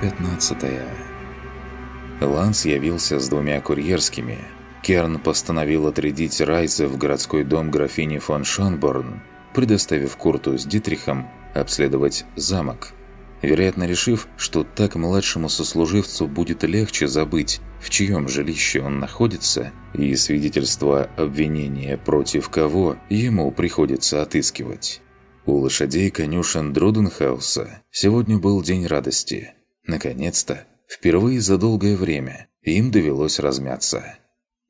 15 Ланс явился с двумя курьерскими. Керн постановил отрядить Райза в городской дом графини фон Шонборн, предоставив Курту с Дитрихом обследовать замок. Вероятно, решив, что так младшему сослуживцу будет легче забыть, в чьем жилище он находится, и свидетельство обвинения против кого ему приходится отыскивать. У лошадей конюшен Друденхауса сегодня был день радости. Наконец-то, впервые за долгое время, им довелось размяться.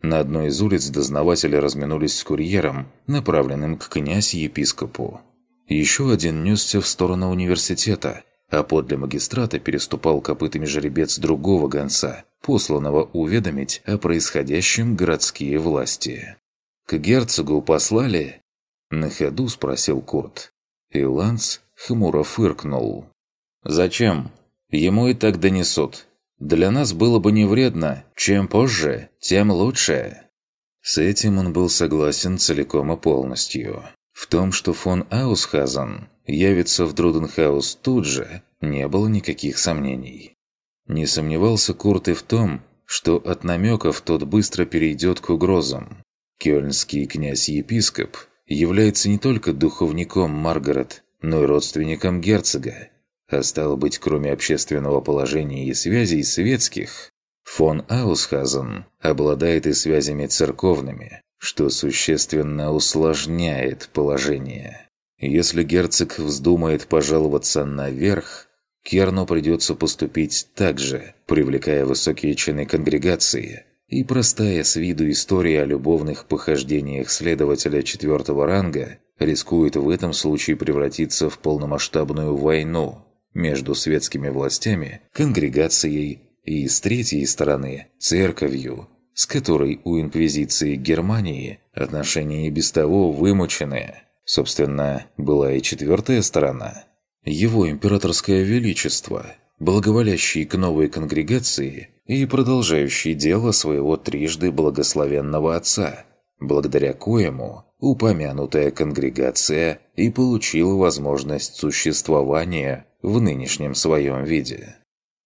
На одной из улиц дознаватели разминулись с курьером, направленным к князь-епископу. Еще один несся в сторону университета, а подле магистрата переступал копытами жеребец другого гонца, посланного уведомить о происходящем городские власти. «К герцогу послали?» – на ходу спросил Курт. И Ланс хмуро фыркнул. «Зачем? Ему и так донесут. Для нас было бы не вредно. Чем позже, тем лучше». С этим он был согласен целиком и полностью. В том, что фон Аусхазен явится в Друденхаус тут же, не было никаких сомнений. Не сомневался Курт и в том, что от намеков тот быстро перейдет к угрозам. Кёльнский князь-епископ является не только духовником Маргарет, но и родственником герцога. А стало быть, кроме общественного положения и связей светских, фон Аусхазен обладает и связями церковными, что существенно усложняет положение. Если герцог вздумает пожаловаться наверх, Керну придется поступить так же, привлекая высокие чины конгрегации – и простая с виду история о любовных похождениях следователя четвертого ранга рискует в этом случае превратиться в полномасштабную войну между светскими властями, конгрегацией и, с третьей стороны, церковью, с которой у инквизиции Германии отношения и без того вымученные. Собственно, была и четвертая сторона. Его императорское величество, благоволящий к новой конгрегации – и продолжающий дело своего трижды благословенного отца, благодаря коему упомянутая конгрегация и получила возможность существования в нынешнем своем виде.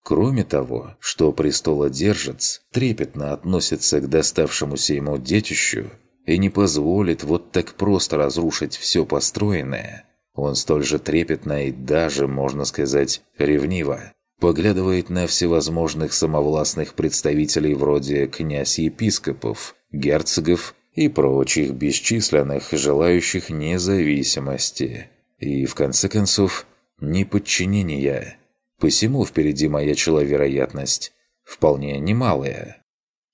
Кроме того, что престолодержец трепетно относится к доставшемуся ему детищу и не позволит вот так просто разрушить все построенное, он столь же трепетно и даже, можно сказать, ревниво поглядывает на всевозможных самовластных представителей вроде князь-епископов, герцогов и прочих бесчисленных желающих независимости. И, в конце концов, неподчинения. Посему впереди маячила вероятность, вполне немалая.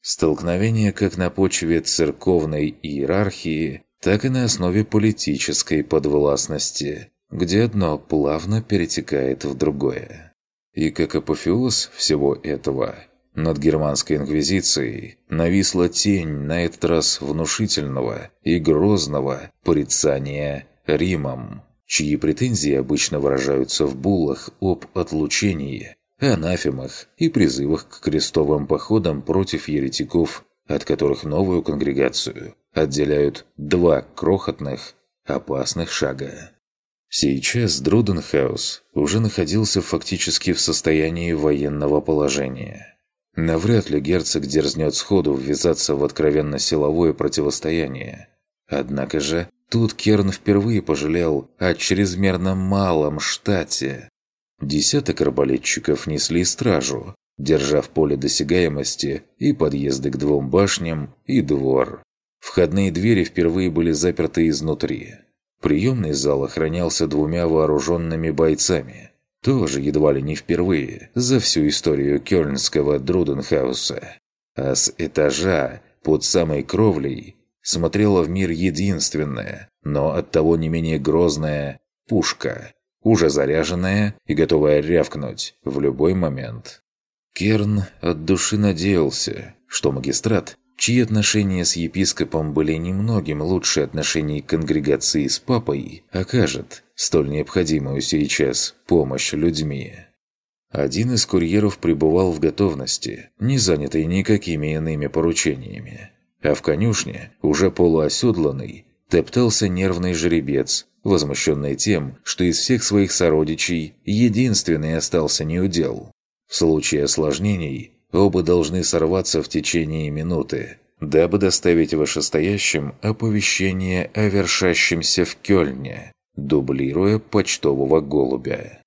Столкновение как на почве церковной иерархии, так и на основе политической подвластности, где одно плавно перетекает в другое. И как апофеоз всего этого, над германской инквизицией нависла тень на этот раз внушительного и грозного порицания Римом, чьи претензии обычно выражаются в буллах об отлучении, анафемах и призывах к крестовым походам против еретиков, от которых новую конгрегацию отделяют два крохотных, опасных шага. Сейчас Друденхаус уже находился фактически в состоянии военного положения. Навряд ли герцог дерзнет сходу ввязаться в откровенно силовое противостояние. Однако же, тут Керн впервые пожалел о чрезмерно малом штате. Десяток арбалетчиков несли стражу, держа в поле досягаемости и подъезды к двум башням, и двор. Входные двери впервые были заперты изнутри. Приемный зал охранялся двумя вооруженными бойцами. Тоже едва ли не впервые за всю историю кёльнского Друденхауса. А с этажа, под самой кровлей, смотрела в мир единственная, но оттого не менее грозная пушка, уже заряженная и готовая рявкнуть в любой момент. Керн от души надеялся, что магистрат чьи отношения с епископом были немногим лучше отношений конгрегации с папой, окажет столь необходимую сейчас помощь людьми. Один из курьеров пребывал в готовности, не занятый никакими иными поручениями. А в конюшне, уже полуоседланный, топтался нервный жеребец, возмущенный тем, что из всех своих сородичей единственный остался неудел. В случае осложнений оба должны сорваться в течение минуты, дабы доставить вышестоящим оповещение о вершащемся в Кёльне, дублируя почтового голубя.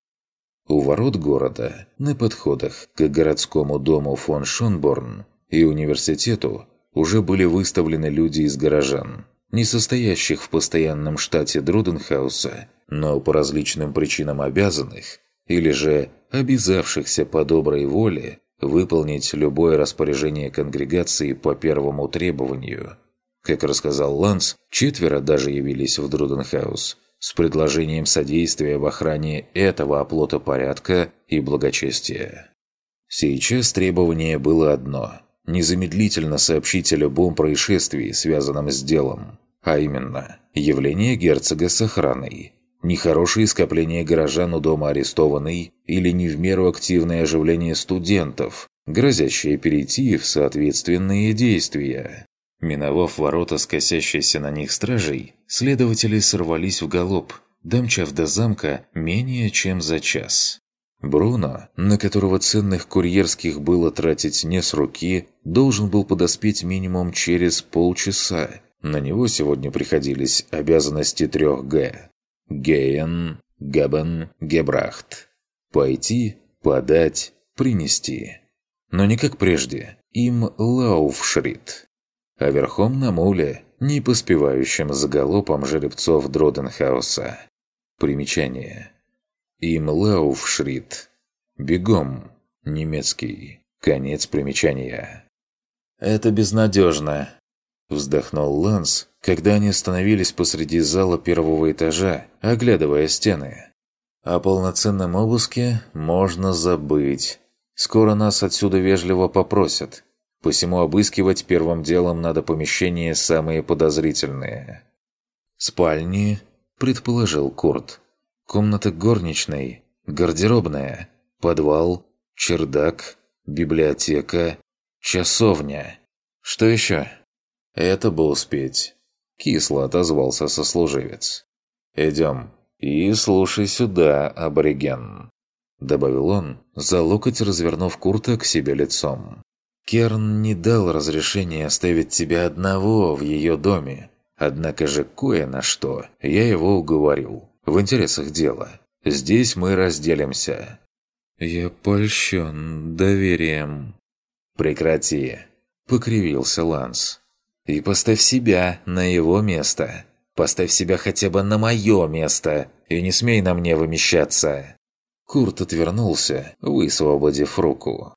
У ворот города, на подходах к городскому дому фон Шонборн и университету, уже были выставлены люди из горожан, не состоящих в постоянном штате Друденхауса, но по различным причинам обязанных, или же обязавшихся по доброй воле выполнить любое распоряжение конгрегации по первому требованию. Как рассказал Ланс, четверо даже явились в Друденхаус с предложением содействия в охране этого оплота порядка и благочестия. Сейчас требование было одно – незамедлительно сообщить о любом происшествии, связанном с делом, а именно явление герцога с охраной, нехорошие скопления горожан у дома арестованной или не в меру активное оживление студентов, грозящее перейти в соответственные действия. Миновав ворота с на них стражей, следователи сорвались в галоп, домчав до замка менее чем за час. Бруно, на которого ценных курьерских было тратить не с руки, должен был подоспеть минимум через полчаса. На него сегодня приходились обязанности трех «Г» Гейен, Габен, Гебрахт. Пойти, подать, принести. Но не как прежде, им Лауфшрит. А верхом на муле, не поспевающим за галопом жеребцов Дроденхауса. Примечание. Им Лауфшрит. Бегом. Немецкий. Конец примечания. «Это безнадежно», – вздохнул Ланс, когда они остановились посреди зала первого этажа, оглядывая стены. О полноценном обыске можно забыть. Скоро нас отсюда вежливо попросят. Посему обыскивать первым делом надо помещения самые подозрительные. «Спальни», – предположил Курт. «Комната горничной, гардеробная, подвал, чердак, библиотека, часовня. Что еще?» «Это бы успеть». Кисло отозвался сослуживец. «Идем. И слушай сюда, абориген», – добавил он, за локоть развернув Курта к себе лицом. «Керн не дал разрешения оставить тебя одного в ее доме. Однако же кое на что я его уговорил. В интересах дела. Здесь мы разделимся». «Я польщен доверием». «Прекрати», – покривился Ланс. И поставь себя на его место. Поставь себя хотя бы на мое место. И не смей на мне вымещаться». Курт отвернулся, высвободив руку.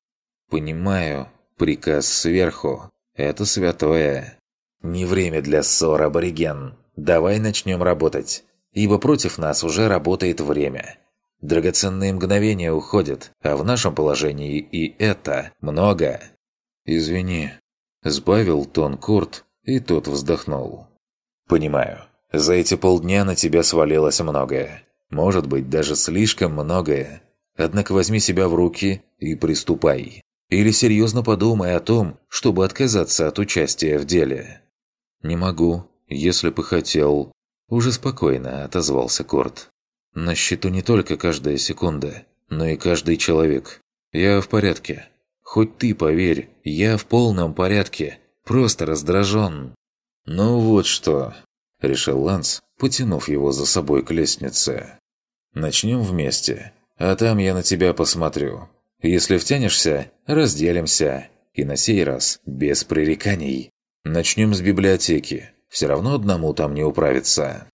«Понимаю, приказ сверху. Это святое. Не время для ссор, абориген. Давай начнем работать. Ибо против нас уже работает время. Драгоценные мгновения уходят, а в нашем положении и это много. Извини, Сбавил тон Курт, и тот вздохнул. «Понимаю. За эти полдня на тебя свалилось многое. Может быть, даже слишком многое. Однако возьми себя в руки и приступай. Или серьезно подумай о том, чтобы отказаться от участия в деле». «Не могу, если бы хотел». Уже спокойно отозвался Корт. «На счету не только каждая секунда, но и каждый человек. Я в порядке. Хоть ты поверь, я в полном порядке, просто раздражен». «Ну вот что», – решил Ланс, потянув его за собой к лестнице. «Начнем вместе, а там я на тебя посмотрю. Если втянешься, разделимся. И на сей раз без пререканий. Начнем с библиотеки. Все равно одному там не управиться».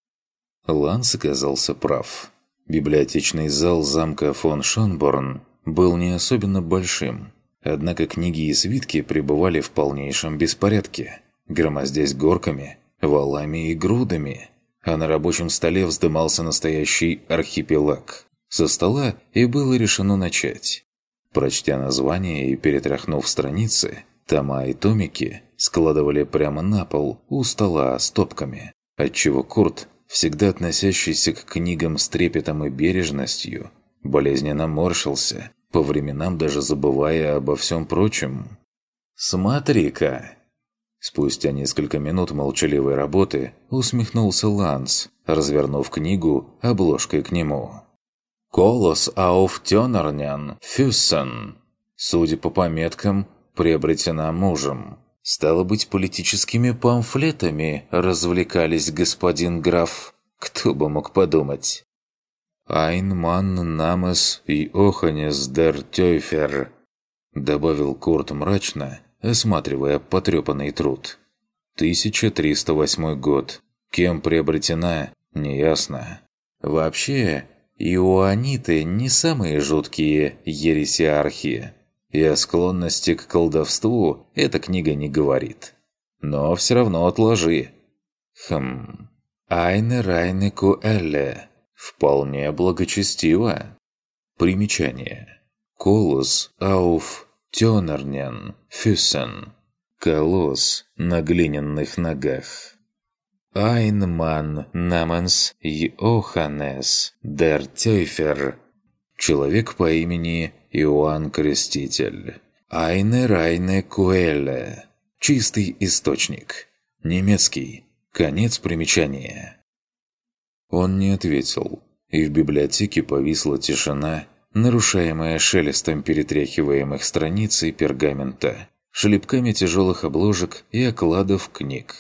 Ланс оказался прав. Библиотечный зал замка фон Шонборн был не особенно большим, Однако книги и свитки пребывали в полнейшем беспорядке, громоздясь горками, валами и грудами, а на рабочем столе вздымался настоящий архипелаг. Со стола и было решено начать. Прочтя название и перетряхнув страницы, тома и томики складывали прямо на пол у стола стопками, отчего Курт, всегда относящийся к книгам с трепетом и бережностью, болезненно морщился по временам даже забывая обо всем прочем. «Смотри-ка!» Спустя несколько минут молчаливой работы усмехнулся Ланс, развернув книгу обложкой к нему. «Колос ауф Тёнернян Фюссен. Судя по пометкам, приобретена мужем. Стало быть, политическими памфлетами развлекались господин граф. Кто бы мог подумать? «Ein Mann namens Johannes der Тёйфер», добавил Курт мрачно, осматривая потрепанный труд. 1308 год. Кем приобретена, неясно. Вообще, иоаниты не самые жуткие ересиархи. И о склонности к колдовству эта книга не говорит. Но все равно отложи. Хм. Айне Райне Куэлле. Вполне благочестиво. Примечание. Колос ауф тёнернен фюсен. Колосс на глиняных ногах. Айнман наманс Йоханнес дер Тёйфер. Человек по имени Иоанн Креститель. Айне Райне Куэле. Чистый источник. Немецкий. Конец примечания. Он не ответил, и в библиотеке повисла тишина, нарушаемая шелестом перетряхиваемых страниц и пергамента, шлепками тяжелых обложек и окладов книг.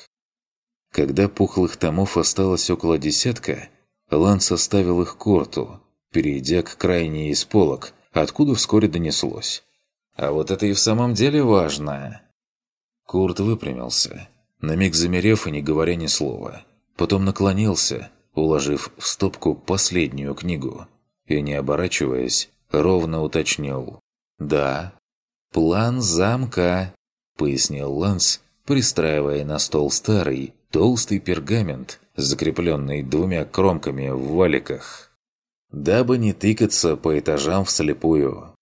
Когда пухлых томов осталось около десятка, Лан составил их корту, перейдя к крайней из полок, откуда вскоре донеслось. «А вот это и в самом деле важно!» Курт выпрямился, на миг замерев и не говоря ни слова. Потом наклонился, уложив в стопку последнюю книгу, и, не оборачиваясь, ровно уточнил. «Да, план замка», — пояснил Ланс, пристраивая на стол старый, толстый пергамент, закрепленный двумя кромками в валиках. Дабы не тыкаться по этажам вслепую.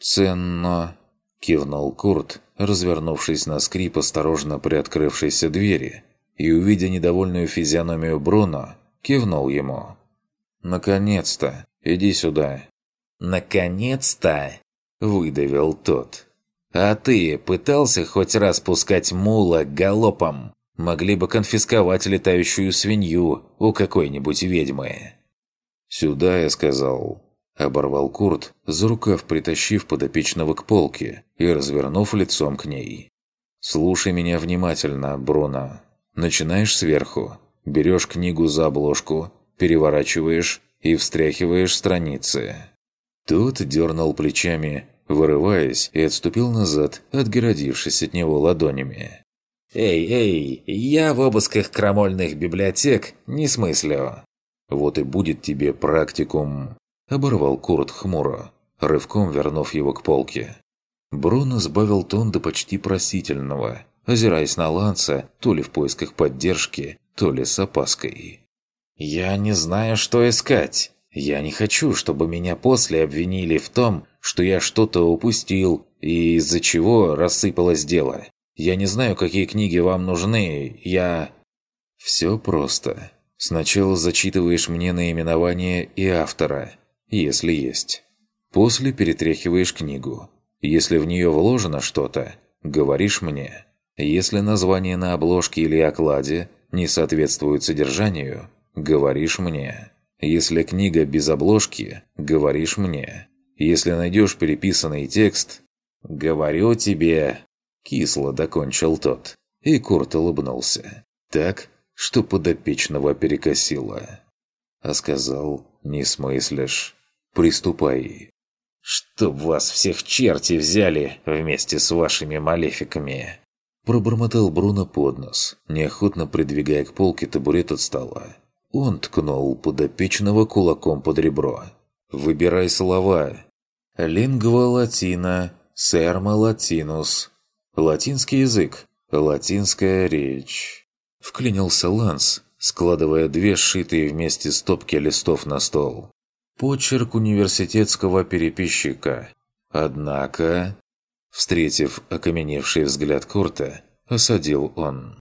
«Ценно», — кивнул Курт, развернувшись на скрип осторожно приоткрывшейся двери, и, увидя недовольную физиономию Бруно, кивнул ему. «Наконец-то! Иди сюда!» «Наконец-то!» – выдавил тот. «А ты пытался хоть раз пускать мула галопом? Могли бы конфисковать летающую свинью у какой-нибудь ведьмы». «Сюда, я сказал», – оборвал Курт, за рукав притащив подопечного к полке и развернув лицом к ней. «Слушай меня внимательно, Бруно. Начинаешь сверху, берешь книгу за обложку, переворачиваешь и встряхиваешь страницы. Тот дернул плечами, вырываясь, и отступил назад, отгородившись от него ладонями. «Эй, эй, я в обысках крамольных библиотек не смыслю». «Вот и будет тебе практикум», – оборвал Курт хмуро, рывком вернув его к полке. Бруно сбавил тон до почти просительного, озираясь на Ланса то ли в поисках поддержки, то ли с опаской. «Я не знаю, что искать. Я не хочу, чтобы меня после обвинили в том, что я что-то упустил, и из-за чего рассыпалось дело. Я не знаю, какие книги вам нужны, я...» «Все просто. Сначала зачитываешь мне наименование и автора, если есть. После перетряхиваешь книгу. Если в нее вложено что-то, говоришь мне. Если название на обложке или окладе не соответствует содержанию, говоришь мне. Если книга без обложки, говоришь мне. Если найдешь переписанный текст, говорю тебе...» Кисло докончил тот, и Курт улыбнулся. Так, что подопечного перекосило. А сказал, не смыслишь, приступай. «Чтоб вас всех черти взяли вместе с вашими малефиками!» Пробормотал Бруно под нос, неохотно придвигая к полке табурет от стола. Он ткнул подопечного кулаком под ребро. «Выбирай слова. Лингва латина, серма латинус. Латинский язык, латинская речь». Вклинился Ланс, складывая две сшитые вместе стопки листов на стол. Почерк университетского переписчика. Однако... Встретив окаменевший взгляд Курта, осадил он.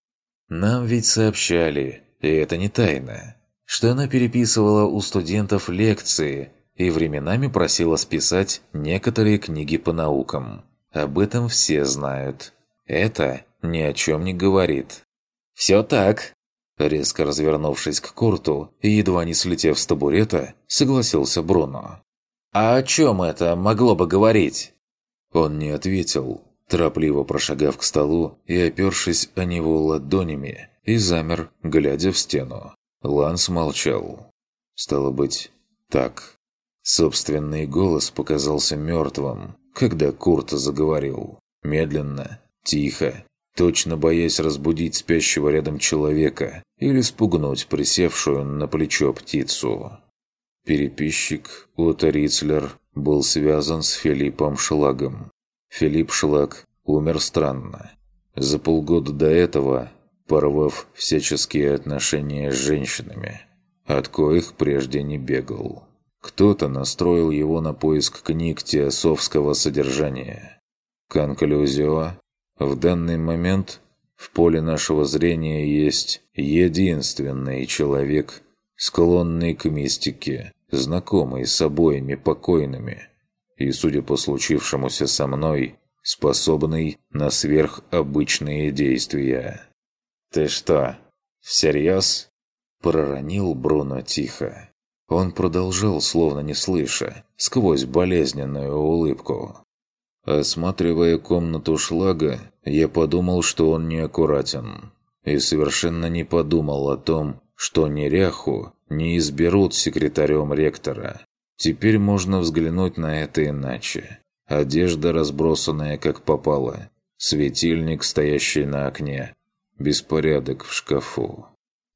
«Нам ведь сообщали, и это не тайна, что она переписывала у студентов лекции и временами просила списать некоторые книги по наукам. Об этом все знают. Это ни о чем не говорит». «Все так», Резко развернувшись к Курту и едва не слетев с табурета, согласился Бруно. «А о чем это могло бы говорить?» Он не ответил, торопливо прошагав к столу и опершись о него ладонями, и замер, глядя в стену. Ланс молчал. Стало быть, так. Собственный голос показался мертвым, когда Курт заговорил. Медленно, тихо, точно боясь разбудить спящего рядом человека или спугнуть присевшую на плечо птицу. Переписчик Отто Рицлер был связан с Филиппом Шлагом. Филипп Шлаг умер странно. За полгода до этого порвав всяческие отношения с женщинами, от коих прежде не бегал. Кто-то настроил его на поиск книг теософского содержания. Конклюзио. В данный момент в поле нашего зрения есть единственный человек, склонный к мистике, знакомый с обоими покойными, и, судя по случившемуся со мной, способный на сверхобычные действия. «Ты что, всерьез?» – проронил Бруно тихо. Он продолжал, словно не слыша, сквозь болезненную улыбку. Осматривая комнату шлага, я подумал, что он неаккуратен. И совершенно не подумал о том, что неряху не изберут секретарем ректора. Теперь можно взглянуть на это иначе. Одежда, разбросанная как попало. Светильник, стоящий на окне. Беспорядок в шкафу.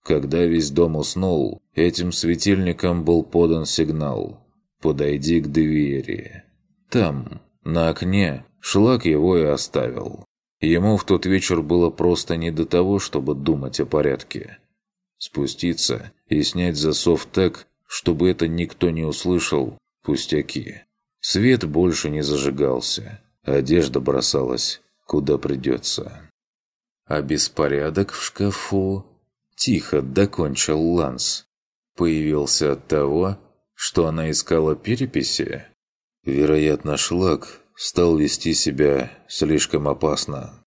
Когда весь дом уснул, этим светильником был подан сигнал «Подойди к двери». Там, на окне, шлак его и оставил. Ему в тот вечер было просто не до того, чтобы думать о порядке. Спуститься и снять засов так, чтобы это никто не услышал, пустяки. Свет больше не зажигался, одежда бросалась куда придется. А беспорядок в шкафу Тихо докончил Ланс. Появился от того, что она искала переписи? Вероятно, шлак стал вести себя слишком опасно.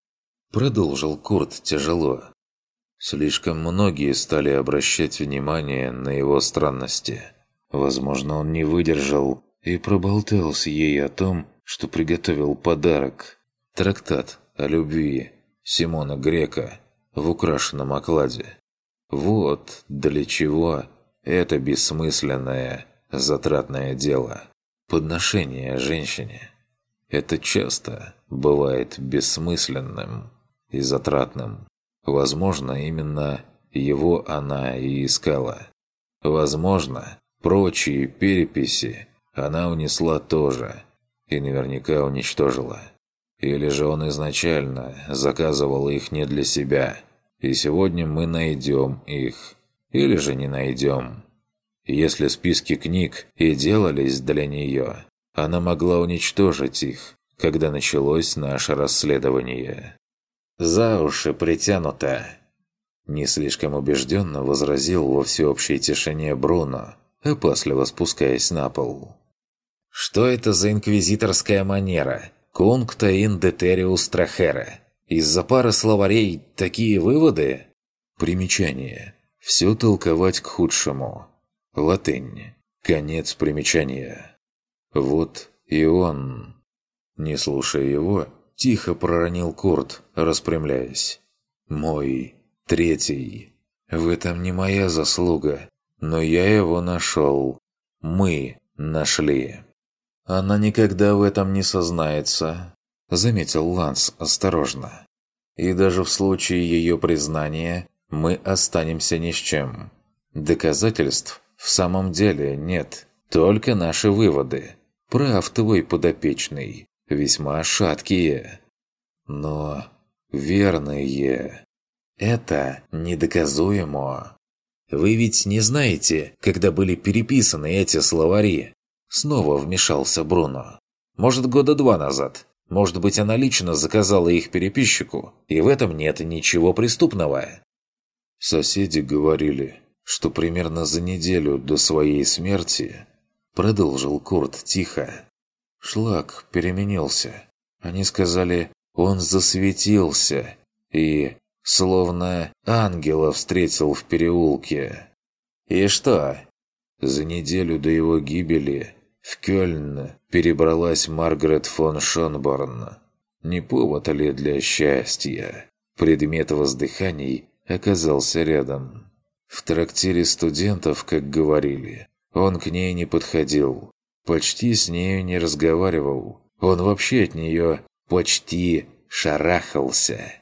Продолжил Курт тяжело. Слишком многие стали обращать внимание на его странности. Возможно, он не выдержал и проболтался ей о том, что приготовил подарок. Трактат о любви Симона Грека в украшенном окладе. Вот для чего это бессмысленное, затратное дело. Подношение женщине. Это часто бывает бессмысленным и затратным. Возможно, именно его она и искала. Возможно, прочие переписи она унесла тоже и наверняка уничтожила. Или же он изначально заказывал их не для себя – и сегодня мы найдем их. Или же не найдем. Если списки книг и делались для нее, она могла уничтожить их, когда началось наше расследование. «За уши притянуто!» Не слишком убежденно возразил во всеобщей тишине Бруно, опасливо спускаясь на пол. «Что это за инквизиторская манера? Кунгта ин детериус трахера. Из-за пары словарей такие выводы? Примечание. Все толковать к худшему. Латынь. Конец примечания. Вот и он. Не слушая его, тихо проронил Курт, распрямляясь. «Мой третий. В этом не моя заслуга, но я его нашел. Мы нашли». Она никогда в этом не сознается, заметил Ланс осторожно. «И даже в случае ее признания мы останемся ни с чем. Доказательств в самом деле нет, только наши выводы. Прав твой подопечный, весьма шаткие. Но верные. Это недоказуемо. Вы ведь не знаете, когда были переписаны эти словари?» Снова вмешался Бруно. «Может, года два назад?» Может быть, она лично заказала их переписчику, и в этом нет ничего преступного. Соседи говорили, что примерно за неделю до своей смерти, продолжил Курт тихо, шлак переменился. Они сказали, он засветился и, словно ангела встретил в переулке. И что? За неделю до его гибели В Кёльн перебралась Маргарет фон Шонборн. Не повод ли для счастья? Предмет воздыханий оказался рядом. В трактире студентов, как говорили, он к ней не подходил. Почти с нею не разговаривал. Он вообще от нее почти шарахался.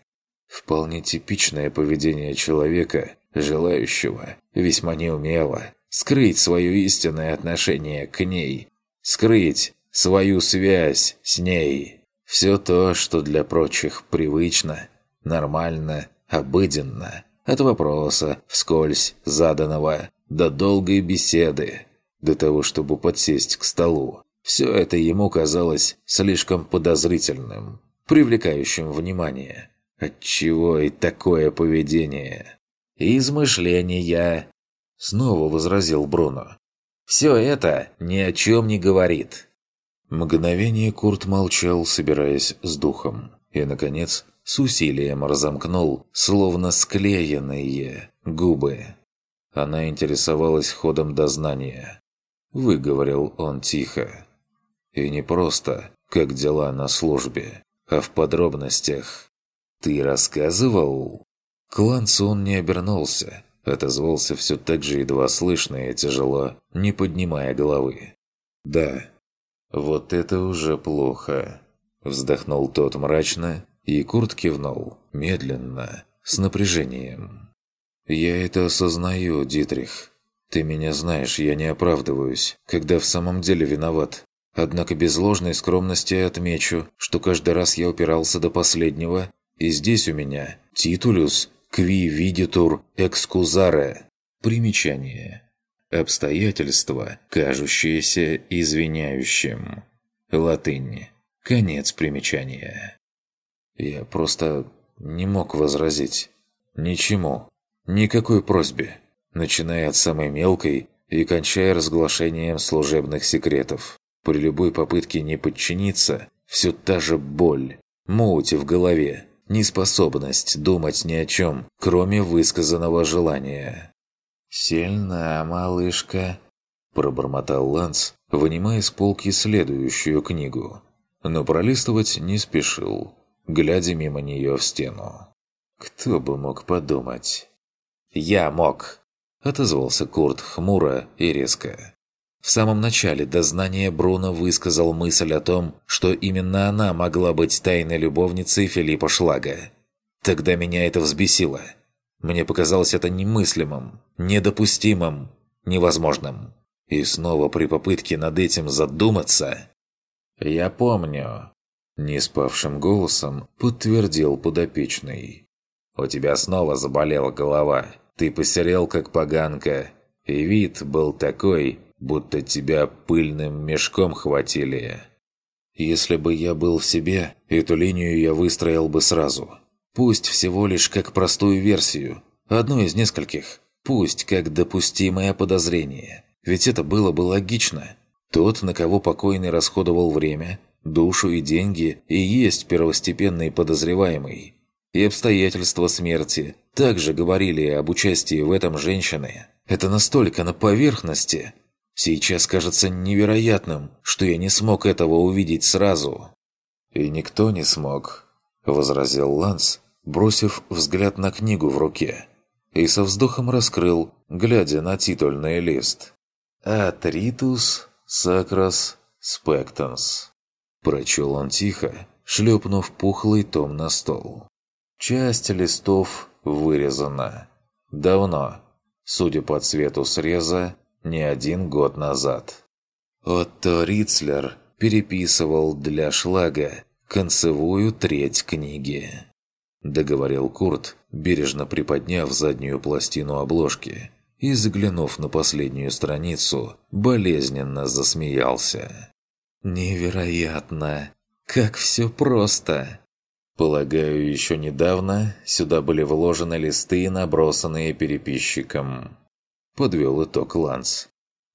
Вполне типичное поведение человека, желающего, весьма неумело, скрыть свое истинное отношение к ней, скрыть свою связь с ней. Все то, что для прочих привычно, нормально, обыденно, от вопроса, вскользь заданного, до долгой беседы, до того, чтобы подсесть к столу. Все это ему казалось слишком подозрительным, привлекающим внимание. Отчего и такое поведение? «Измышления!» Снова возразил Бруно. «Все это ни о чем не говорит». Мгновение Курт молчал, собираясь с духом. И, наконец, с усилием разомкнул, словно склеенные, губы. Она интересовалась ходом дознания. Выговорил он тихо. И не просто, как дела на службе, а в подробностях. «Ты рассказывал?» К он не обернулся, отозвался все так же едва слышно и тяжело, не поднимая головы. «Да». «Вот это уже плохо», – вздохнул тот мрачно, и Курт кивнул, медленно, с напряжением. «Я это осознаю, Дитрих. Ты меня знаешь, я не оправдываюсь, когда в самом деле виноват. Однако без ложной скромности отмечу, что каждый раз я упирался до последнего, и здесь у меня титулюс кви видитур экскузаре. Примечание. Обстоятельства, кажущиеся извиняющим. Латынь. Конец примечания. Я просто не мог возразить. Ничему. Никакой просьбе. Начиная от самой мелкой и кончая разглашением служебных секретов. При любой попытке не подчиниться, все та же боль, муть в голове, неспособность думать ни о чем, кроме высказанного желания. «Сильна, малышка», – пробормотал Ланс, вынимая с полки следующую книгу. Но пролистывать не спешил, глядя мимо нее в стену. «Кто бы мог подумать?» «Я мог», – отозвался Курт хмуро и резко. В самом начале дознания Бруно высказал мысль о том, что именно она могла быть тайной любовницей Филиппа Шлага. Тогда меня это взбесило. Мне показалось это немыслимым, недопустимым, невозможным. И снова при попытке над этим задуматься... «Я помню», – неспавшим голосом подтвердил подопечный. «У тебя снова заболела голова. Ты посерел, как поганка. И вид был такой, будто тебя пыльным мешком хватили. Если бы я был в себе, эту линию я выстроил бы сразу. Пусть всего лишь как простую версию, одну из нескольких. Пусть как допустимое подозрение. Ведь это было бы логично. Тот, на кого покойный расходовал время, душу и деньги, и есть первостепенный подозреваемый. И обстоятельства смерти также говорили об участии в этом женщины. Это настолько на поверхности, Сейчас кажется невероятным, что я не смог этого увидеть сразу». «И никто не смог», – возразил Ланс, бросив взгляд на книгу в руке. И со вздохом раскрыл, глядя на титульный лист. «Атритус сакрас спектанс». Прочел он тихо, шлепнув пухлый том на стол. Часть листов вырезана. Давно. Судя по цвету среза, не один год назад. Отто Рицлер переписывал для Шлага концевую треть книги. Договорил Курт, бережно приподняв заднюю пластину обложки и, заглянув на последнюю страницу, болезненно засмеялся. «Невероятно! Как все просто!» Полагаю, еще недавно сюда были вложены листы, набросанные переписчиком подвел итог Ланс.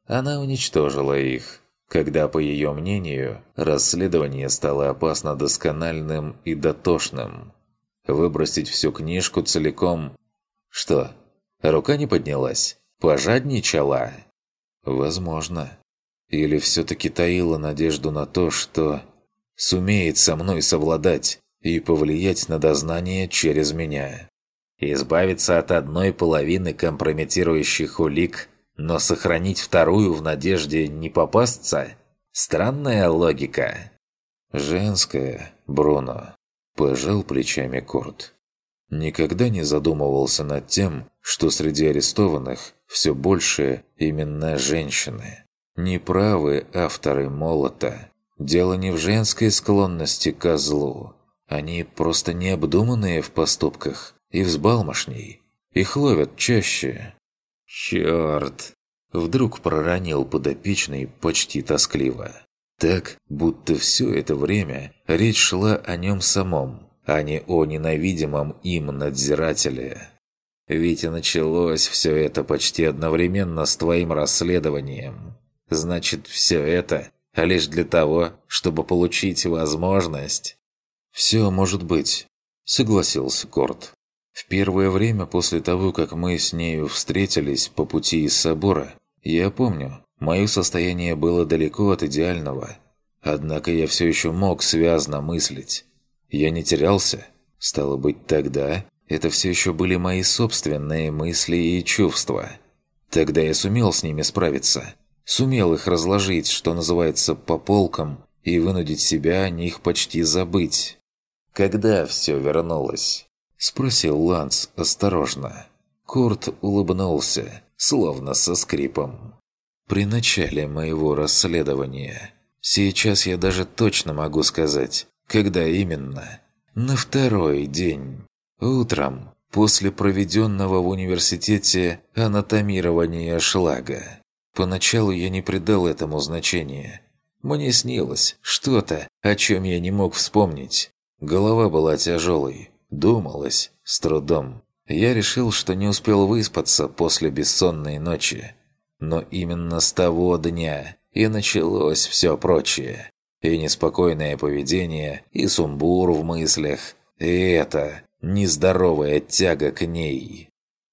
Она уничтожила их, когда, по ее мнению, расследование стало опасно доскональным и дотошным. Выбросить всю книжку целиком... Что, рука не поднялась? Пожадничала? Возможно. Или все-таки таила надежду на то, что сумеет со мной совладать и повлиять на дознание через меня? Избавиться от одной половины компрометирующих улик, но сохранить вторую в надежде не попасться? Странная логика. Женская, Бруно. Пожал плечами Курт. Никогда не задумывался над тем, что среди арестованных все больше именно женщины. Неправы авторы молота. Дело не в женской склонности к злу. Они просто необдуманные в поступках и взбалмошней. Их ловят чаще. Чёрт! Вдруг проронил подопечный почти тоскливо. Так, будто все это время речь шла о нем самом, а не о ненавидимом им надзирателе. Ведь и началось все это почти одновременно с твоим расследованием. Значит, все это лишь для того, чтобы получить возможность. «Все может быть», — согласился Корт. В первое время после того, как мы с нею встретились по пути из собора, я помню, мое состояние было далеко от идеального. Однако я все еще мог связно мыслить. Я не терялся. Стало быть, тогда это все еще были мои собственные мысли и чувства. Тогда я сумел с ними справиться. Сумел их разложить, что называется, по полкам, и вынудить себя о них почти забыть. Когда все вернулось? – спросил Ланс осторожно. Курт улыбнулся, словно со скрипом. «При начале моего расследования. Сейчас я даже точно могу сказать, когда именно. На второй день. Утром, после проведенного в университете анатомирования шлага. Поначалу я не придал этому значения. Мне снилось что-то, о чем я не мог вспомнить. Голова была тяжелой, Думалось, с трудом. Я решил, что не успел выспаться после бессонной ночи. Но именно с того дня и началось все прочее. И неспокойное поведение, и сумбур в мыслях, и это нездоровая тяга к ней.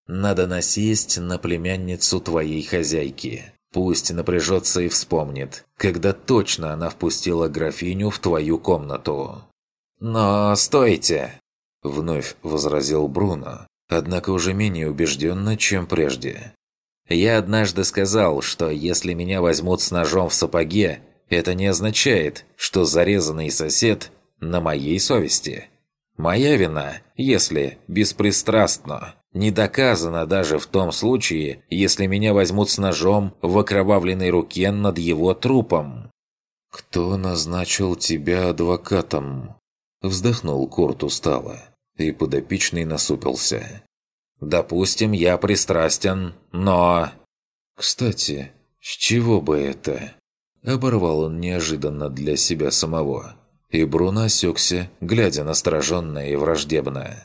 Надо насесть на племянницу твоей хозяйки. Пусть напряжется и вспомнит, когда точно она впустила графиню в твою комнату. «Но стойте!» Вновь возразил Бруно, однако уже менее убежденно, чем прежде. «Я однажды сказал, что если меня возьмут с ножом в сапоге, это не означает, что зарезанный сосед на моей совести. Моя вина, если беспристрастно, не доказана даже в том случае, если меня возьмут с ножом в окровавленной руке над его трупом». «Кто назначил тебя адвокатом?» Вздохнул Курт устало и подопечный насупился. «Допустим, я пристрастен, но...» «Кстати, с чего бы это?» Оборвал он неожиданно для себя самого. И Бруно осекся, глядя настороженно и враждебно.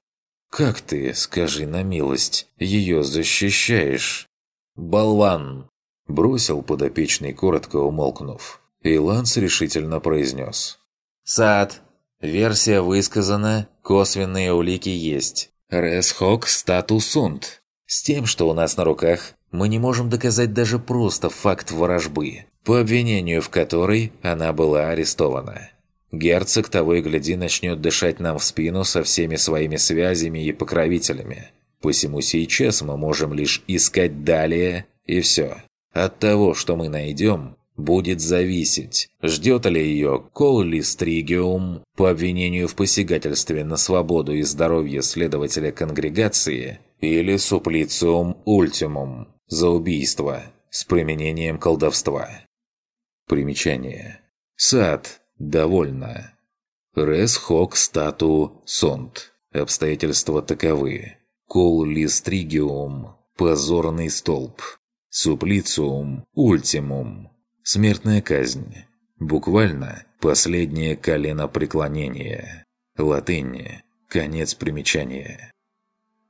«Как ты, скажи на милость, ее защищаешь?» «Болван!» Бросил подопечный, коротко умолкнув. И Ланс решительно произнес. «Сад, Версия высказана, косвенные улики есть. Ресхок статус унт. С тем, что у нас на руках, мы не можем доказать даже просто факт ворожбы, по обвинению в которой она была арестована. Герцог того и гляди начнет дышать нам в спину со всеми своими связями и покровителями. Посему сейчас мы можем лишь искать далее, и все. От того, что мы найдем, будет зависеть, ждет ли ее Колли Стригиум по обвинению в посягательстве на свободу и здоровье следователя конгрегации или Суплициум Ультимум за убийство с применением колдовства. Примечание. Сад. Довольно. Рес хок стату сонт. Обстоятельства таковы. Колли Стригиум. Позорный столб. Суплициум Ультимум Смертная казнь. Буквально последнее колено преклонения. Латынь. Конец примечания.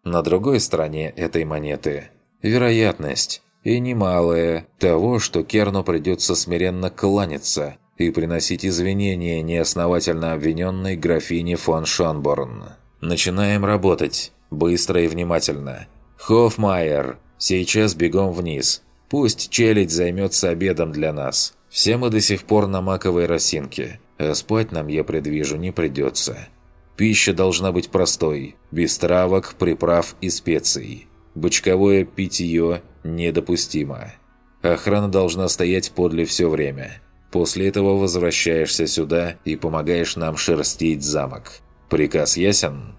На другой стороне этой монеты вероятность, и немалая, того, что Керну придется смиренно кланяться и приносить извинения неосновательно обвиненной графине фон Шонборн. Начинаем работать. Быстро и внимательно. Хофмайер, сейчас бегом вниз. Пусть челядь займется обедом для нас. Все мы до сих пор на маковой росинке, а спать нам, я предвижу, не придется. Пища должна быть простой, без травок, приправ и специй. Бочковое питье недопустимо. Охрана должна стоять подле все время. После этого возвращаешься сюда и помогаешь нам шерстить замок. Приказ ясен?»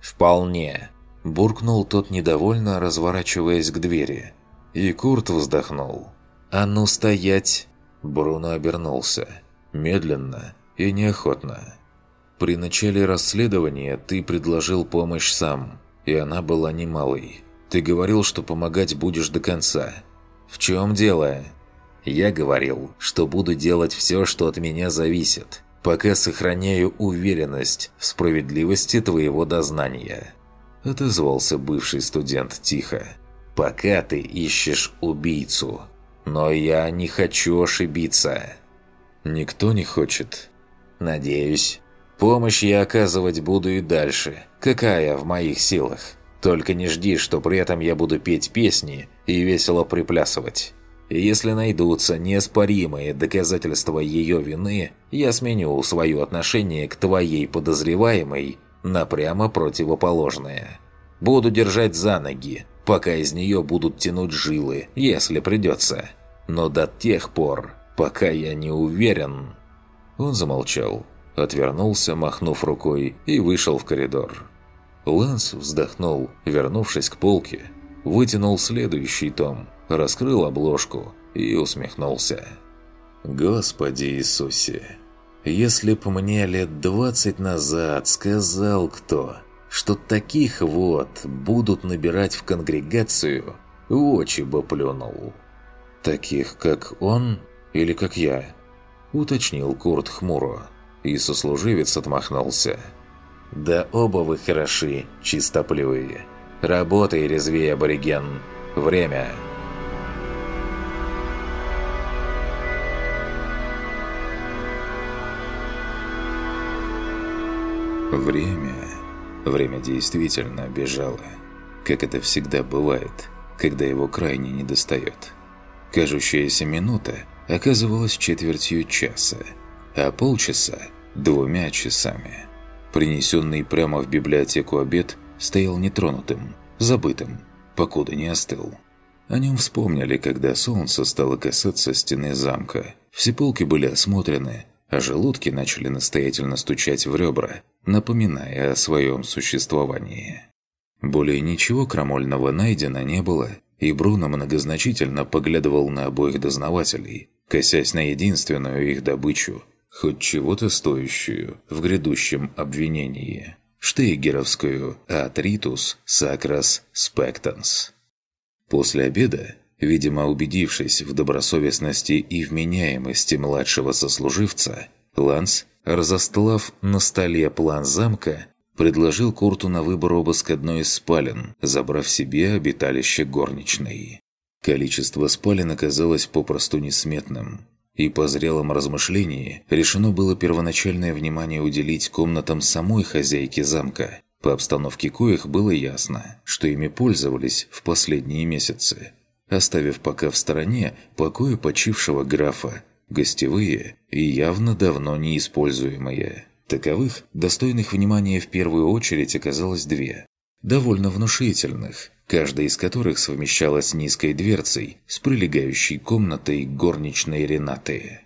«Вполне», – буркнул тот недовольно, разворачиваясь к двери. И Курт вздохнул. «А ну стоять!» Бруно обернулся. Медленно и неохотно. «При начале расследования ты предложил помощь сам, и она была немалой. Ты говорил, что помогать будешь до конца. В чем дело?» «Я говорил, что буду делать все, что от меня зависит, пока сохраняю уверенность в справедливости твоего дознания», – отозвался бывший студент тихо. «Пока ты ищешь убийцу. Но я не хочу ошибиться». «Никто не хочет». «Надеюсь. Помощь я оказывать буду и дальше. Какая в моих силах. Только не жди, что при этом я буду петь песни и весело приплясывать». Если найдутся неоспоримые доказательства ее вины, я сменю свое отношение к твоей подозреваемой на прямо противоположное. Буду держать за ноги, пока из нее будут тянуть жилы, если придется. Но до тех пор, пока я не уверен...» Он замолчал, отвернулся, махнув рукой, и вышел в коридор. Ланс вздохнул, вернувшись к полке, вытянул следующий том – раскрыл обложку и усмехнулся. «Господи Иисусе! Если б мне лет двадцать назад сказал кто, что таких вот будут набирать в конгрегацию, в очи бы плюнул». «Таких, как он или как я?» – уточнил Курт хмуро, и сослуживец отмахнулся. «Да оба вы хороши, чистопливые. Работай резвее, абориген. Время!» Время... Время действительно бежало. Как это всегда бывает, когда его крайне недостает. Кажущаяся минута оказывалась четвертью часа, а полчаса – двумя часами. Принесенный прямо в библиотеку обед стоял нетронутым, забытым, покуда не остыл. О нем вспомнили, когда солнце стало касаться стены замка. Все полки были осмотрены, а желудки начали настоятельно стучать в ребра, напоминая о своем существовании. Более ничего крамольного найдено не было, и Бруно многозначительно поглядывал на обоих дознавателей, косясь на единственную их добычу, хоть чего-то стоящую в грядущем обвинении – штейгеровскую «Атритус сакрас спектанс». После обеда Видимо, убедившись в добросовестности и вменяемости младшего сослуживца, Ланс, разостлав на столе план замка, предложил Курту на выбор обыск одной из спален, забрав себе обиталище горничной. Количество спален оказалось попросту несметным, и по зрелом размышлении решено было первоначальное внимание уделить комнатам самой хозяйки замка, по обстановке коих было ясно, что ими пользовались в последние месяцы оставив пока в стороне покои почившего графа, гостевые и явно давно неиспользуемые. Таковых, достойных внимания в первую очередь, оказалось две. Довольно внушительных, каждая из которых совмещалась низкой дверцей с прилегающей комнатой горничной Ренаты.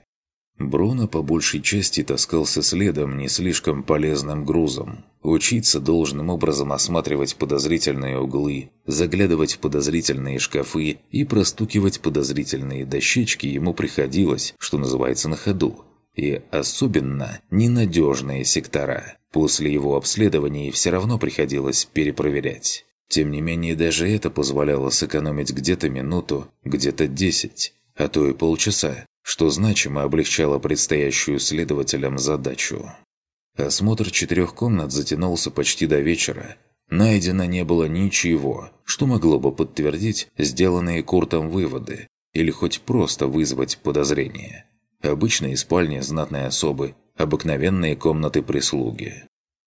Бруно по большей части таскался следом не слишком полезным грузом. Учиться должным образом осматривать подозрительные углы, заглядывать в подозрительные шкафы и простукивать подозрительные дощечки ему приходилось, что называется, на ходу. И особенно ненадежные сектора. После его обследования все равно приходилось перепроверять. Тем не менее, даже это позволяло сэкономить где-то минуту, где-то десять, а то и полчаса что значимо облегчало предстоящую следователям задачу. Осмотр четырех комнат затянулся почти до вечера. Найдено не было ничего, что могло бы подтвердить сделанные Куртом выводы или хоть просто вызвать подозрение. Обычные спальни знатной особы, обыкновенные комнаты прислуги.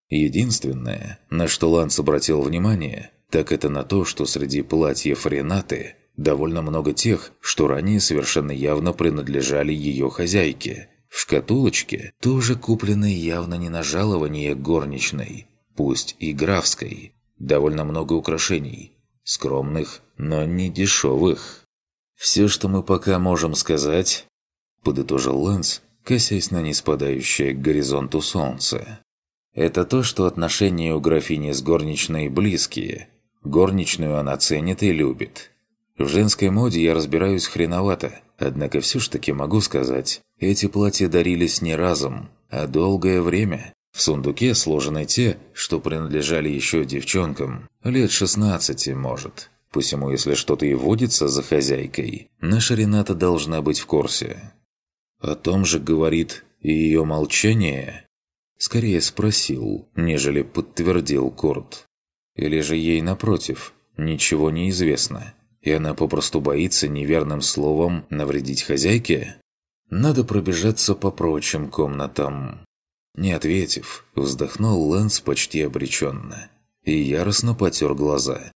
Единственное, на что Ланс обратил внимание, так это на то, что среди платьев Ренаты Довольно много тех, что ранее совершенно явно принадлежали ее хозяйке. В шкатулочке тоже куплены явно не на жалование горничной, пусть и графской. Довольно много украшений. Скромных, но не дешевых. «Все, что мы пока можем сказать», – подытожил Лэнс, косясь на неспадающее к горизонту солнце. «Это то, что отношения у графини с горничной близкие. Горничную она ценит и любит. В женской моде я разбираюсь хреновато, однако все ж таки могу сказать, эти платья дарились не разом, а долгое время. В сундуке сложены те, что принадлежали еще девчонкам, лет 16, может. Посему, если что-то и водится за хозяйкой, наша Рената должна быть в курсе. О том же говорит и ее молчание. Скорее спросил, нежели подтвердил Курт. Или же ей, напротив, ничего не известно и она попросту боится неверным словом навредить хозяйке? Надо пробежаться по прочим комнатам. Не ответив, вздохнул Лэнс почти обреченно и яростно потер глаза.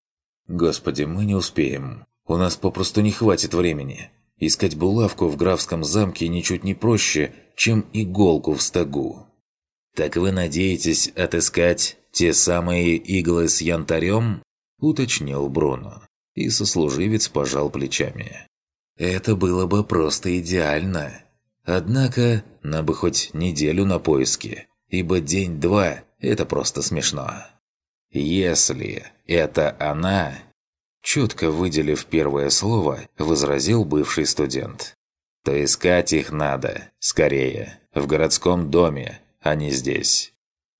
«Господи, мы не успеем. У нас попросту не хватит времени. Искать булавку в графском замке ничуть не проще, чем иголку в стогу». «Так вы надеетесь отыскать те самые иглы с янтарем?» – уточнил Бруно и сослуживец пожал плечами. «Это было бы просто идеально. Однако, на бы хоть неделю на поиски, ибо день-два – это просто смешно. Если это она...» Четко выделив первое слово, возразил бывший студент. «То искать их надо, скорее, в городском доме, а не здесь.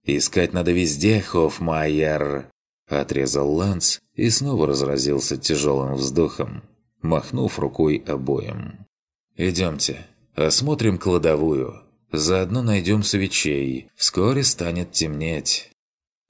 Искать надо везде, Хоффмайер, Отрезал Ланс и снова разразился тяжелым вздохом, махнув рукой обоим. «Идемте, осмотрим кладовую. Заодно найдем свечей. Вскоре станет темнеть».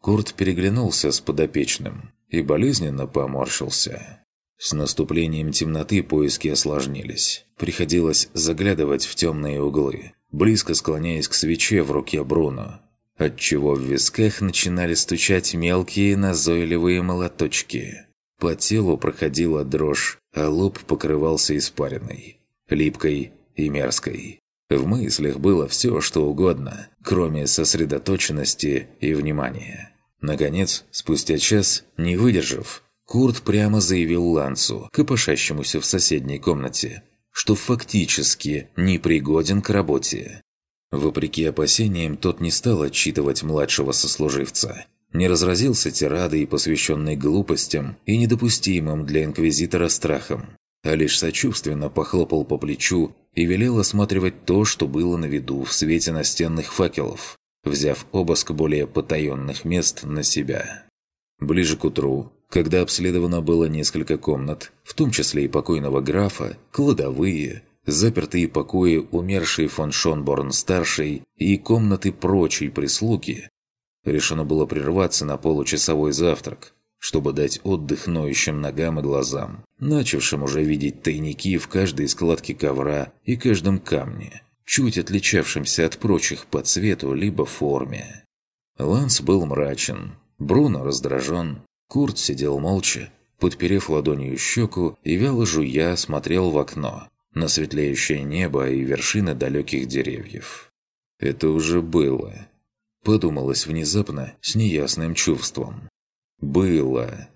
Курт переглянулся с подопечным и болезненно поморщился. С наступлением темноты поиски осложнились. Приходилось заглядывать в темные углы, близко склоняясь к свече в руке Бруно, отчего в висках начинали стучать мелкие назойливые молоточки. По телу проходила дрожь, а лоб покрывался испариной, липкой и мерзкой. В мыслях было все, что угодно, кроме сосредоточенности и внимания. Наконец, спустя час, не выдержав, Курт прямо заявил Лансу, копошащемуся в соседней комнате, что фактически непригоден к работе. Вопреки опасениям, тот не стал отчитывать младшего сослуживца. Не разразился тирадой, посвященной глупостям и недопустимым для инквизитора страхам, а лишь сочувственно похлопал по плечу и велел осматривать то, что было на виду в свете настенных факелов, взяв обыск более потаенных мест на себя. Ближе к утру, когда обследовано было несколько комнат, в том числе и покойного графа, кладовые, запертые покои умершей фон Шонборн-старшей и комнаты прочей прислуги, решено было прерваться на получасовой завтрак, чтобы дать отдых ноющим ногам и глазам, начавшим уже видеть тайники в каждой складке ковра и каждом камне, чуть отличавшимся от прочих по цвету либо форме. Ланс был мрачен, Бруно раздражен, Курт сидел молча, подперев ладонью щеку и вяло жуя смотрел в окно, на светлеющее небо и вершины далеких деревьев. Это уже было. Подумалось внезапно с неясным чувством. Было.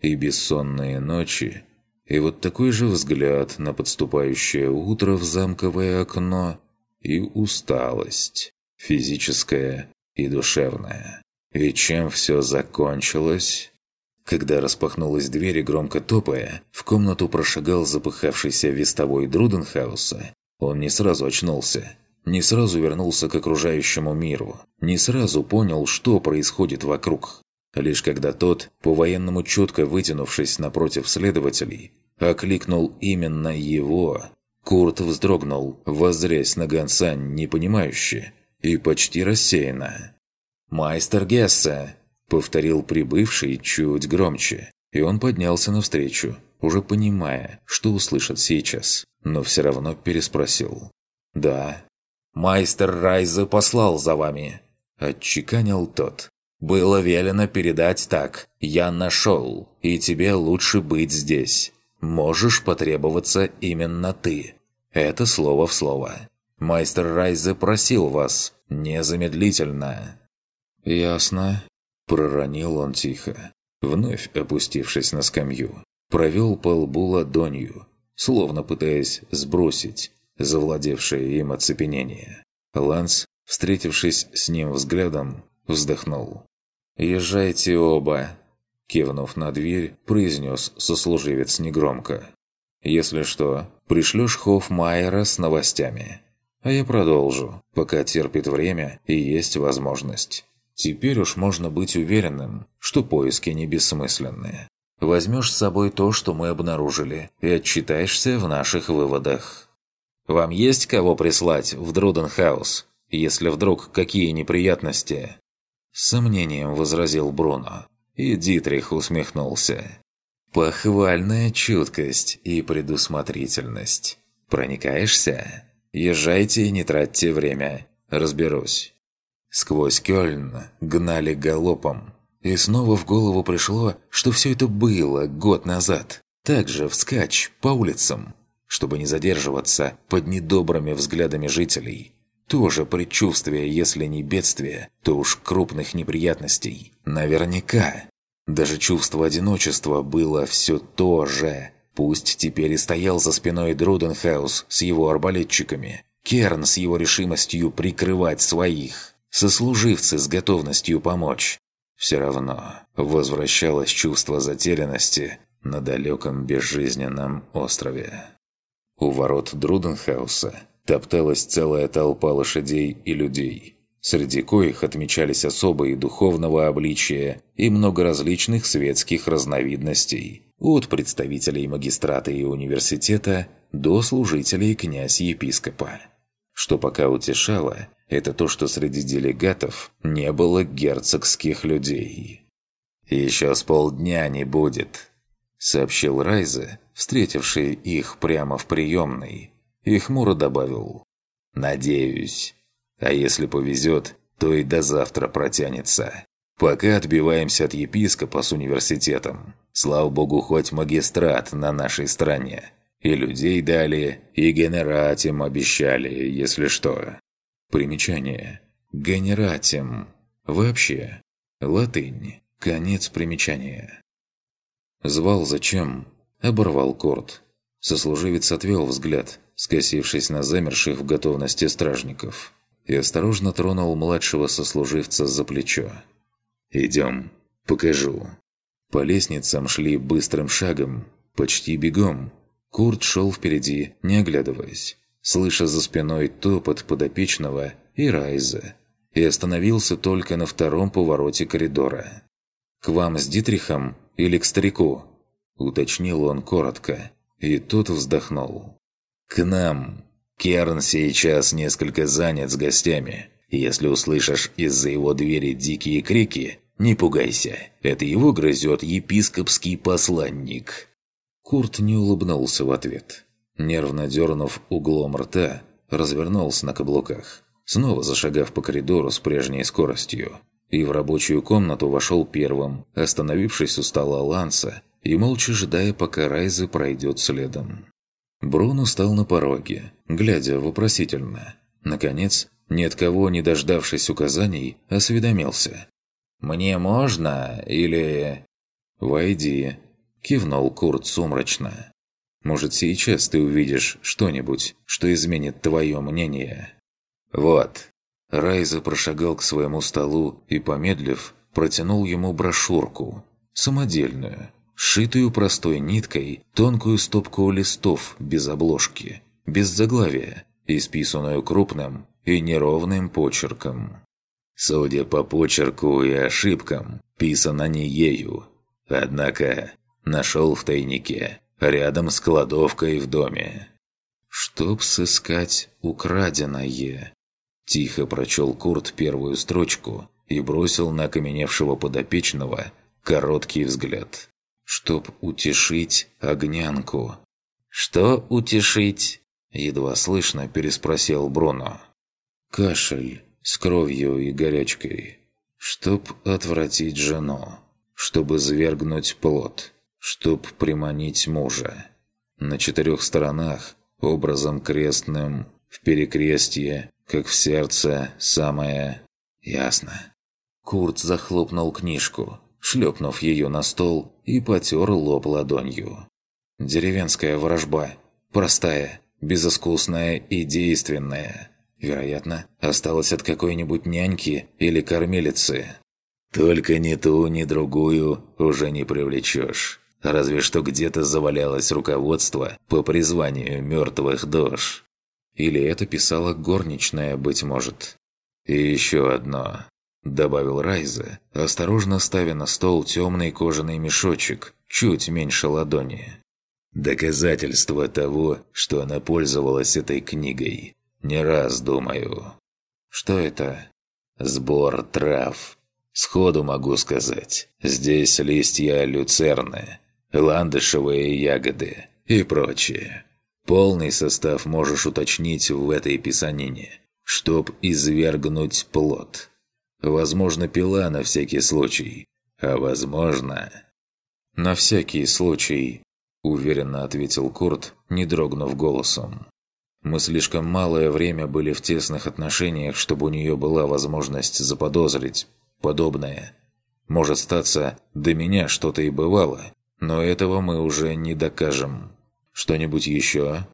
И бессонные ночи, и вот такой же взгляд на подступающее утро в замковое окно, и усталость, физическая и душевная. И чем все закончилось? Когда распахнулась дверь и громко топая, в комнату прошагал запыхавшийся вестовой Друденхауса. Он не сразу очнулся, не сразу вернулся к окружающему миру, не сразу понял, что происходит вокруг. Лишь когда тот, по-военному четко вытянувшись напротив следователей, окликнул именно его, Курт вздрогнул, воззрясь на гонца непонимающе и почти рассеянно. «Майстер Гесса!» Повторил прибывший чуть громче, и он поднялся навстречу, уже понимая, что услышит сейчас, но все равно переспросил. «Да». «Майстер Райза послал за вами», – отчеканил тот. «Было велено передать так. Я нашел, и тебе лучше быть здесь. можешь потребоваться именно ты. Это слово в слово. Майстер Райзе просил вас незамедлительно». «Ясно», – проронил он тихо, вновь опустившись на скамью. Провел по лбу ладонью, словно пытаясь сбросить завладевшее им оцепенение. Ланс, встретившись с ним взглядом, вздохнул. «Езжайте оба!» Кивнув на дверь, произнес сослуживец негромко. «Если что, пришлешь Хоффмайера с новостями. А я продолжу, пока терпит время и есть возможность. Теперь уж можно быть уверенным, что поиски не бессмысленные. Возьмешь с собой то, что мы обнаружили, и отчитаешься в наших выводах. Вам есть кого прислать в Друденхаус, если вдруг какие неприятности?» С сомнением возразил Бруно, и Дитрих усмехнулся. «Похвальная чуткость и предусмотрительность. Проникаешься? Езжайте и не тратьте время. Разберусь». Сквозь Кёльн гнали галопом. И снова в голову пришло, что все это было год назад. Также вскачь по улицам, чтобы не задерживаться под недобрыми взглядами жителей. Тоже предчувствие, если не бедствие, то уж крупных неприятностей. Наверняка. Даже чувство одиночества было все то же. Пусть теперь и стоял за спиной Друденхаус с его арбалетчиками. Керн с его решимостью прикрывать своих. Сослуживцы с готовностью помочь. Все равно возвращалось чувство затерянности на далеком безжизненном острове. У ворот Друденхауса топталась целая толпа лошадей и людей, среди коих отмечались особые духовного обличия и много различных светских разновидностей, от представителей магистрата и университета до служителей князь-епископа. Что пока утешало, это то, что среди делегатов не было герцогских людей. «Еще с полдня не будет», — сообщил Райзе, встретивший их прямо в приемной, и хмуро добавил «Надеюсь. А если повезет, то и до завтра протянется. Пока отбиваемся от епископа с университетом. Слава богу, хоть магистрат на нашей стороне. И людей дали, и генератим обещали, если что. Примечание. Генератим. Вообще. Латынь. Конец примечания. Звал зачем? Оборвал Корт. Сослуживец отвел взгляд, скосившись на замерших в готовности стражников, и осторожно тронул младшего сослуживца за плечо. «Идем, покажу». По лестницам шли быстрым шагом, почти бегом. Курт шел впереди, не оглядываясь, слыша за спиной топот подопечного и Райза, и остановился только на втором повороте коридора. «К вам с Дитрихом или к старику?» – уточнил он коротко, и тот вздохнул. «К нам. Керн сейчас несколько занят с гостями. Если услышишь из-за его двери дикие крики, не пугайся. Это его грызет епископский посланник». Курт не улыбнулся в ответ. Нервно дернув углом рта, развернулся на каблуках, снова зашагав по коридору с прежней скоростью. И в рабочую комнату вошел первым, остановившись у стола Ланса и молча ожидая, пока Райзе пройдет следом. Бруно стал на пороге, глядя вопросительно. Наконец, ни от кого не дождавшись указаний, осведомился. «Мне можно? Или...» «Войди», – кивнул Курт сумрачно. «Может, сейчас ты увидишь что-нибудь, что изменит твое мнение?» «Вот». Райза прошагал к своему столу и, помедлив, протянул ему брошюрку. Самодельную, сшитую простой ниткой тонкую стопку листов без обложки, без заглавия, исписанную крупным и неровным почерком. Судя по почерку и ошибкам, писано не ею. Однако нашел в тайнике, рядом с кладовкой в доме. «Чтоб сыскать украденное», – тихо прочел Курт первую строчку и бросил на окаменевшего подопечного короткий взгляд чтоб утешить огнянку. «Что утешить?» – едва слышно переспросил Бруно. «Кашель с кровью и горячкой. Чтоб отвратить жену. Чтобы свергнуть плод. Чтоб приманить мужа. На четырех сторонах, образом крестным, в перекрестье, как в сердце, самое... Ясно. Курт захлопнул книжку, шлепнув ее на стол и потер лоб ладонью. Деревенская ворожба. Простая, безыскусная и действенная. Вероятно, осталась от какой-нибудь няньки или кормилицы. Только ни ту, ни другую уже не привлечешь. Разве что где-то завалялось руководство по призванию мертвых душ. Или это писала горничная, быть может. И еще одно. Добавил Райза, осторожно ставя на стол темный кожаный мешочек, чуть меньше ладони. Доказательство того, что она пользовалась этой книгой. Не раз думаю. Что это? Сбор трав. Сходу могу сказать. Здесь листья люцерны, ландышевые ягоды и прочее. Полный состав можешь уточнить в этой писанине, чтоб извергнуть плод. Возможно, пила на всякий случай, а возможно... «На всякий случай», – уверенно ответил Курт, не дрогнув голосом. «Мы слишком малое время были в тесных отношениях, чтобы у нее была возможность заподозрить подобное. Может статься, до меня что-то и бывало, но этого мы уже не докажем. Что-нибудь еще?»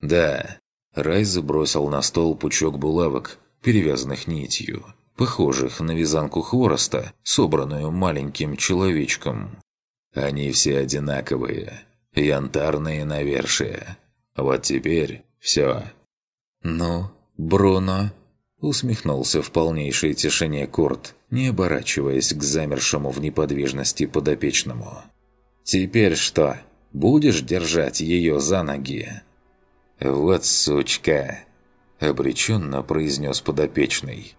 «Да». Райз забросил на стол пучок булавок, перевязанных нитью похожих на вязанку хвороста, собранную маленьким человечком. Они все одинаковые, янтарные навершия. Вот теперь все. «Ну, Бруно?» Усмехнулся в полнейшей тишине Курт, не оборачиваясь к замершему в неподвижности подопечному. «Теперь что, будешь держать ее за ноги?» «Вот сучка!» – обреченно произнес подопечный.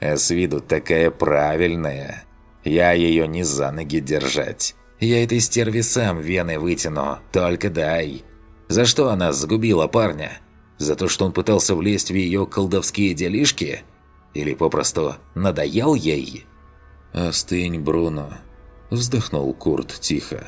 А с виду такая правильная. Я ее не за ноги держать. Я этой стерве сам вены вытяну, только дай. За что она загубила парня? За то, что он пытался влезть в ее колдовские делишки? Или попросту надоел ей? «Остынь, Бруно», – вздохнул Курт тихо.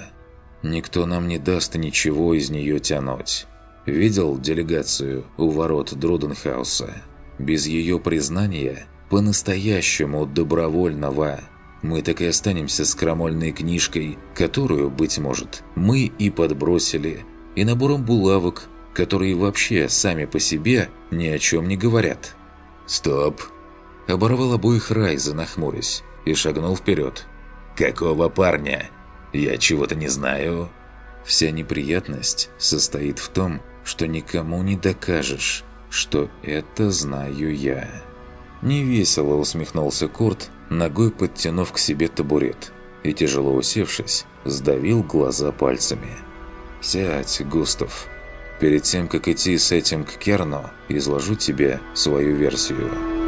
«Никто нам не даст ничего из нее тянуть. Видел делегацию у ворот Друденхауса? Без ее признания по-настоящему добровольного. Мы так и останемся с крамольной книжкой, которую, быть может, мы и подбросили, и набором булавок, которые вообще сами по себе ни о чем не говорят. «Стоп!» Оборвал обоих Райза, нахмурясь, и шагнул вперед. «Какого парня? Я чего-то не знаю». Вся неприятность состоит в том, что никому не докажешь, что это знаю я. Невесело усмехнулся Курт, ногой подтянув к себе табурет и, тяжело усевшись, сдавил глаза пальцами. «Сядь, Густав. Перед тем, как идти с этим к Керну, изложу тебе свою версию».